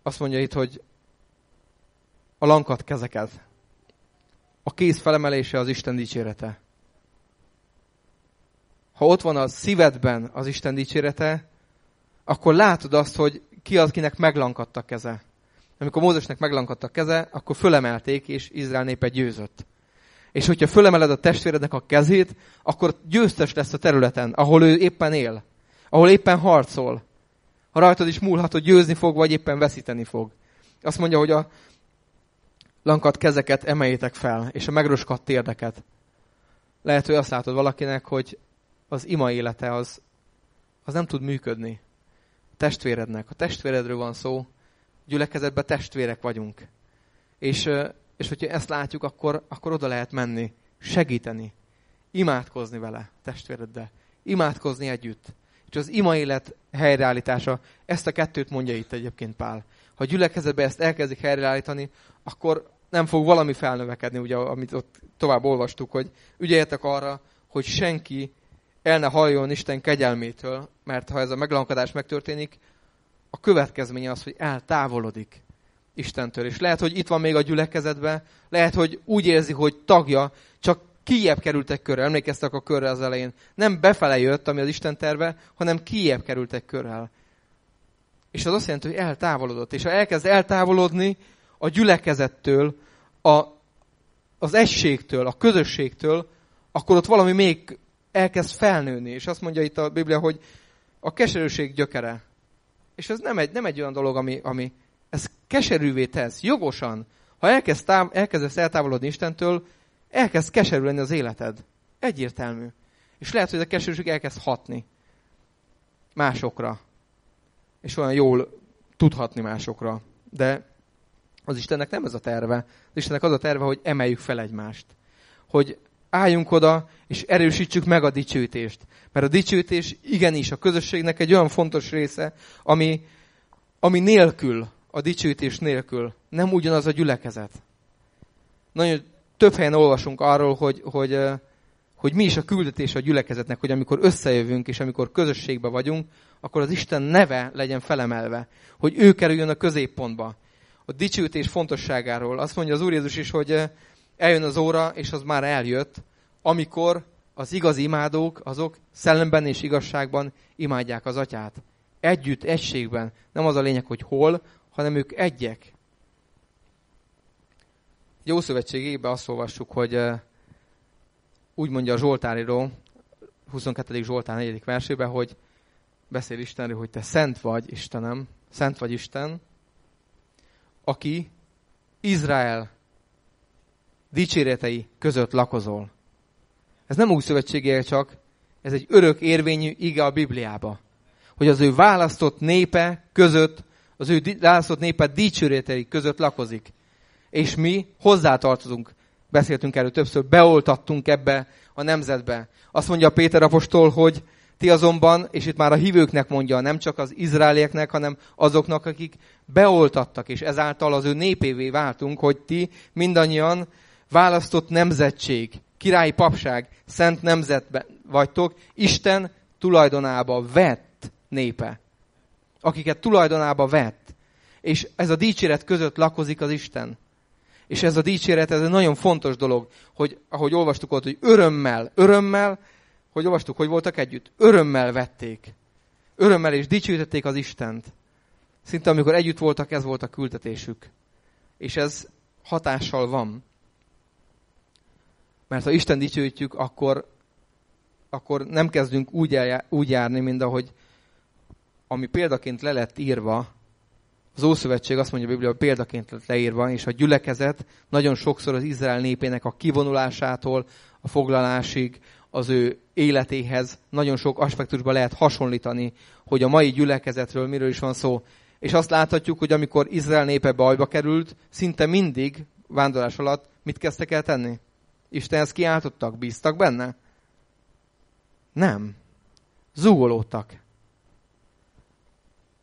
Azt mondja itt, hogy a lankat kezeket. A kéz felemelése az Isten dicsérete. Ha ott van a szívedben az Isten dicsérete, akkor látod azt, hogy ki az, kinek meglankadt a keze. Amikor Mózesnek meglankadt a keze, akkor fölemelték, és Izrael népe győzött. És hogyha fölemeled a testvérednek a kezét, akkor győztes lesz a területen, ahol ő éppen él. Ahol éppen harcol. Ha rajtad is múlhat, hogy győzni fog, vagy éppen veszíteni fog. Azt mondja, hogy a lankat kezeket emeljétek fel, és a megroskadt térdeket. Lehet, hogy azt látod valakinek, hogy az ima élete az, az nem tud működni. A testvérednek. A testvéredről van szó. Gyülekezetben testvérek vagyunk. És és hogyha ezt látjuk, akkor, akkor oda lehet menni, segíteni, imádkozni vele, testvéreddel, imádkozni együtt. És az ima élet helyreállítása, ezt a kettőt mondja itt egyébként Pál. Ha a gyülekezetbe ezt elkezdik helyreállítani, akkor nem fog valami felnövekedni, ugye, amit ott tovább olvastuk, hogy ügyeljetek arra, hogy senki el ne halljon Isten kegyelmétől, mert ha ez a meglankadás megtörténik, a következménye az, hogy eltávolodik Istentől. És lehet, hogy itt van még a gyülekezetben, lehet, hogy úgy érzi, hogy tagja, csak kijebb kerültek körre. Emlékeztek a körre az elején. Nem befele jött, ami az Isten terve, hanem kijebb kerültek körrel. És az azt jelenti, hogy eltávolodott. És ha elkezd eltávolodni a gyülekezettől, a, az egységtől, a közösségtől, akkor ott valami még elkezd felnőni. És azt mondja itt a Biblia, hogy a keserűség gyökere. És ez nem egy, nem egy olyan dolog, ami, ami, ez keserűvé tesz, jogosan. Ha elkezd tám, elkezdesz eltávolodni Istentől, elkezd keserű lenni az életed. Egyértelmű. És lehet, hogy a keserűség elkezd hatni másokra. És olyan jól tudhatni másokra. De az Istennek nem ez a terve. Az Istennek az a terve, hogy emeljük fel egymást. Hogy álljunk oda, és erősítsük meg a dicsőítést. Mert a dicsőítés igenis a közösségnek egy olyan fontos része, ami, ami nélkül a dicsőítés nélkül. Nem ugyanaz a gyülekezet. Nagyon több helyen olvasunk arról, hogy, hogy, hogy mi is a küldetés a gyülekezetnek, hogy amikor összejövünk és amikor közösségben vagyunk, akkor az Isten neve legyen felemelve, hogy ő kerüljön a középpontba. A dicsőítés fontosságáról. Azt mondja az Úr Jézus is, hogy eljön az óra, és az már eljött, amikor az igazi imádók, azok szellemben és igazságban imádják az atyát. Együtt, egységben. Nem az a lényeg, hogy hol, hanem ők egyek. Jó szövetségében azt olvassuk, hogy úgy mondja a Zsoltáríró, 22. Zsoltár 4. versében, hogy beszél Istenről, hogy te szent vagy, Istenem, szent vagy Isten, aki Izrael dicséretei között lakozol. Ez nem új szövetségé csak, ez egy örök érvényű ige a Bibliába. Hogy az ő választott népe között az ő választott népet dicsőrétei között lakozik. És mi hozzátartozunk. Beszéltünk erről többször, beoltattunk ebbe a nemzetbe. Azt mondja Péter apostol, hogy ti azonban, és itt már a hívőknek mondja, nem csak az izraelieknek, hanem azoknak, akik beoltattak, és ezáltal az ő népévé váltunk, hogy ti mindannyian választott nemzetség, királyi papság, szent nemzetben vagytok, Isten tulajdonába vett népe akiket tulajdonába vett. És ez a dicséret között lakozik az Isten. És ez a dicséret, ez egy nagyon fontos dolog, hogy ahogy olvastuk ott, hogy örömmel, örömmel, hogy olvastuk, hogy voltak együtt, örömmel vették. Örömmel és dicsőítették az Istent. Szinte amikor együtt voltak, ez volt a küldetésük. És ez hatással van. Mert ha Isten dicsőítjük, akkor, akkor nem kezdünk úgy, eljár, úgy járni, mint ahogy ami példaként le lett írva, az Ószövetség azt mondja a Biblia, hogy példaként lett leírva, és a gyülekezet nagyon sokszor az Izrael népének a kivonulásától, a foglalásig, az ő életéhez nagyon sok aspektusban lehet hasonlítani, hogy a mai gyülekezetről miről is van szó. És azt láthatjuk, hogy amikor Izrael népe bajba került, szinte mindig vándorlás alatt mit kezdtek el tenni? Istenhez kiáltottak, bíztak benne? Nem. Zúgolódtak.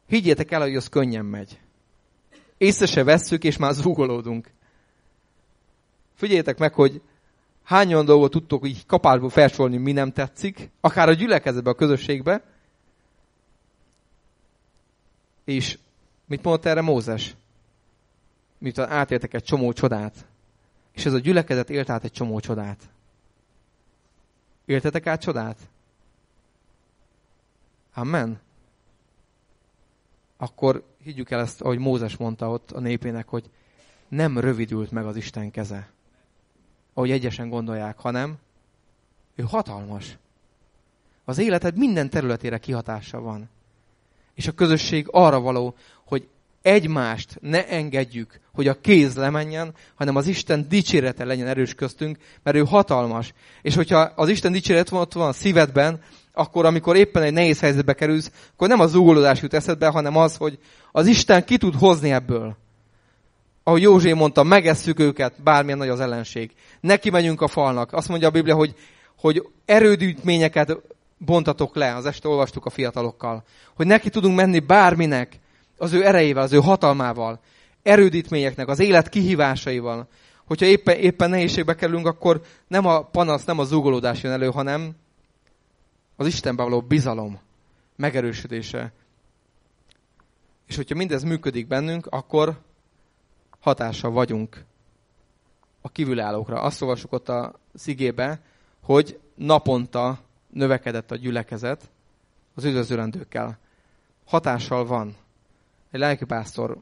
Higgyétek el, hogy az könnyen megy. Észre se vesszük, és már zúgolódunk. Figyeljétek meg, hogy hány olyan dolgot tudtok így kapásból felsorolni, mi nem tetszik, akár a gyülekezetbe, a közösségbe. És mit mondott erre Mózes? Miután átéltek egy csomó csodát. És ez a gyülekezet élt át egy csomó csodát. Éltetek át csodát? Amen. Akkor higgyük el ezt, ahogy Mózes mondta ott a népének, hogy nem rövidült meg az Isten keze ahogy egyesen gondolják, hanem ő hatalmas. Az életed minden területére kihatása van. És a közösség arra való, hogy egymást ne engedjük, hogy a kéz lemenjen, hanem az Isten dicsérete legyen erős köztünk, mert ő hatalmas. És hogyha az Isten dicséret van ott van a szívedben, akkor amikor éppen egy nehéz helyzetbe kerülsz, akkor nem a zúgolódás jut eszedbe, hanem az, hogy az Isten ki tud hozni ebből ahogy Józsé mondta, megesszük őket, bármilyen nagy az ellenség. Neki megyünk a falnak. Azt mondja a Biblia, hogy, hogy erődítményeket bontatok le, az este olvastuk a fiatalokkal. Hogy neki tudunk menni bárminek, az ő erejével, az ő hatalmával, erődítményeknek, az élet kihívásaival. Hogyha éppen, éppen nehézségbe kerülünk, akkor nem a panasz, nem a zúgolódás jön elő, hanem az Istenbe való bizalom megerősödése. És hogyha mindez működik bennünk, akkor hatással vagyunk a kívülállókra. Azt olvasjuk ott a szigébe, hogy naponta növekedett a gyülekezet az üdvözölendőkkel. Hatással van. Egy lelkipásztor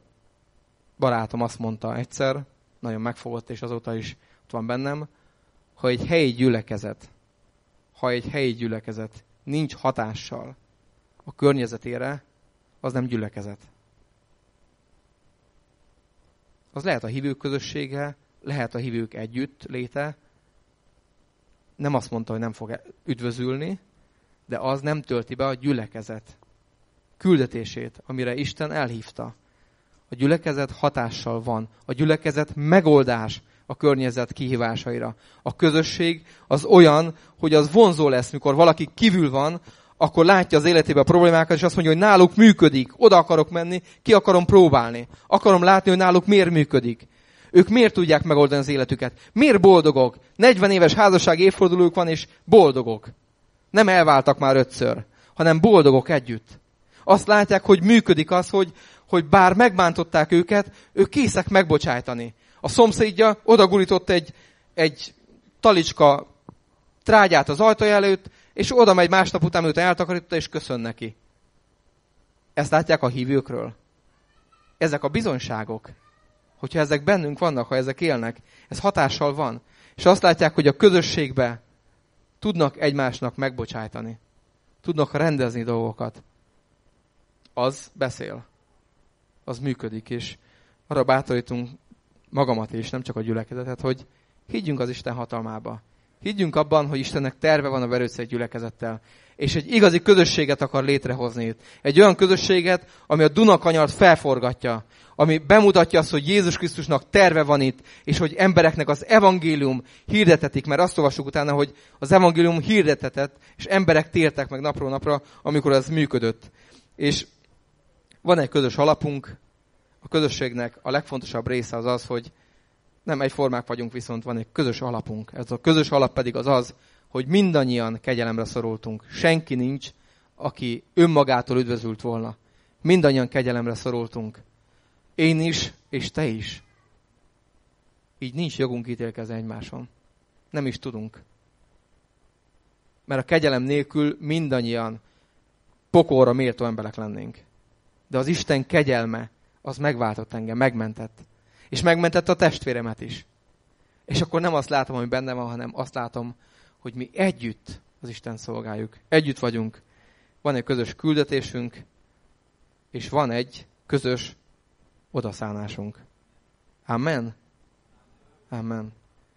barátom azt mondta egyszer, nagyon megfogott, és azóta is ott van bennem, ha egy helyi gyülekezet, ha egy helyi gyülekezet nincs hatással a környezetére, az nem gyülekezet. Az lehet a hívők közössége, lehet a hívők együtt léte. Nem azt mondta, hogy nem fog üdvözülni, de az nem tölti be a gyülekezet küldetését, amire Isten elhívta. A gyülekezet hatással van. A gyülekezet megoldás a környezet kihívásaira. A közösség az olyan, hogy az vonzó lesz, mikor valaki kívül van, akkor látja az életében a problémákat, és azt mondja, hogy náluk működik, oda akarok menni, ki akarom próbálni. Akarom látni, hogy náluk miért működik. Ők miért tudják megoldani az életüket? Miért boldogok? 40 éves házasság évfordulójuk van, és boldogok. Nem elváltak már ötször, hanem boldogok együtt. Azt látják, hogy működik az, hogy, hogy bár megbántották őket, ők készek megbocsájtani. A szomszédja odagurított egy, egy talicska trágyát az ajtaja előtt, és oda megy másnap után, miután eltakarította, és köszön neki. Ezt látják a hívőkről. Ezek a bizonyságok, hogyha ezek bennünk vannak, ha ezek élnek, ez hatással van. És azt látják, hogy a közösségbe tudnak egymásnak megbocsájtani. Tudnak rendezni dolgokat. Az beszél. Az működik, és arra bátorítunk magamat is, nem csak a gyülekezetet, hogy higgyünk az Isten hatalmába. Higgyünk abban, hogy Istennek terve van a verőszeg gyülekezettel. És egy igazi közösséget akar létrehozni itt. Egy olyan közösséget, ami a Dunakanyart felforgatja. Ami bemutatja azt, hogy Jézus Krisztusnak terve van itt, és hogy embereknek az evangélium hirdetetik, mert azt olvassuk utána, hogy az evangélium hirdetetett, és emberek tértek meg napról napra, amikor ez működött. És van egy közös alapunk, a közösségnek a legfontosabb része az az, hogy nem egyformák vagyunk, viszont van egy közös alapunk. Ez a közös alap pedig az az, hogy mindannyian kegyelemre szorultunk. Senki nincs, aki önmagától üdvözült volna. Mindannyian kegyelemre szorultunk. Én is, és te is. Így nincs jogunk ítélkezni egymáson. Nem is tudunk. Mert a kegyelem nélkül mindannyian pokolra méltó emberek lennénk. De az Isten kegyelme, az megváltott engem, megmentett és megmentette a testvéremet is. És akkor nem azt látom, ami benne van, hanem azt látom, hogy mi együtt az Isten szolgáljuk. Együtt vagyunk. Van egy közös küldetésünk, és van egy közös odaszánásunk. Amen. Amen.